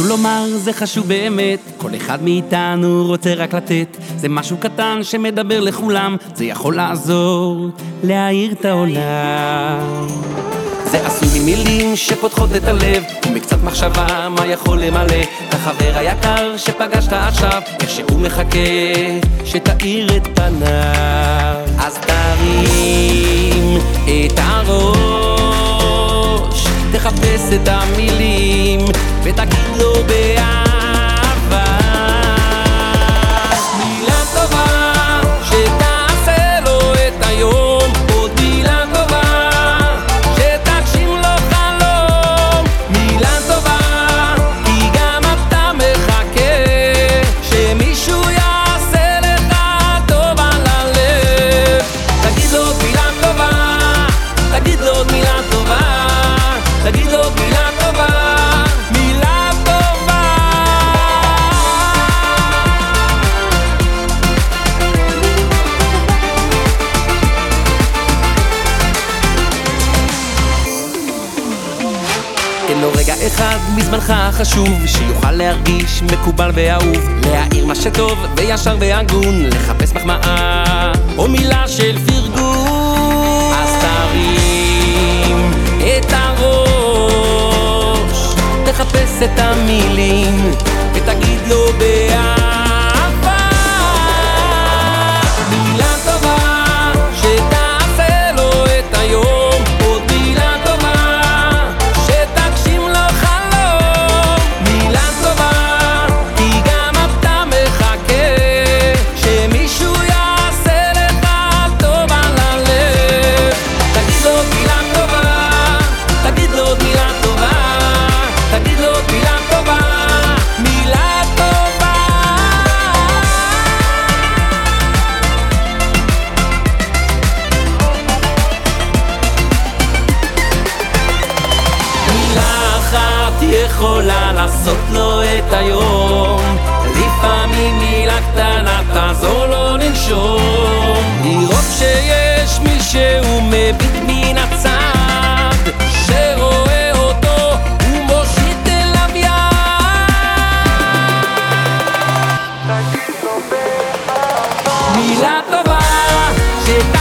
משהו לומר זה חשוב באמת, כל אחד מאיתנו רוצה רק לתת, זה משהו קטן שמדבר לכולם, זה יכול לעזור להאיר את העולם. זה עשוי ממילים שפותחות את הלב, ומקצת מחשבה מה יכול למלא את החבר היקר שפגשת עכשיו, איך שהוא מחכה שתאיר את פניו. תחפש את המילים, ותגיד לו באהבה. תן לו רגע אחד מזמנך החשוב שיוכל להרגיש מקובל ואהוב. להעיר מה שטוב וישר והגון לחפש מחמאה או מילה של פרגון. אז תרים את הראש תחפש את המילים ותגיד לו באהבה יכולה לעשות לו את היום. לפעמים מילה קטנה תעזור לו לנשום. לראות שיש מי שהוא מביט מן הצד שרואה אותו ומושיט אליו יד. מילה טובה שת...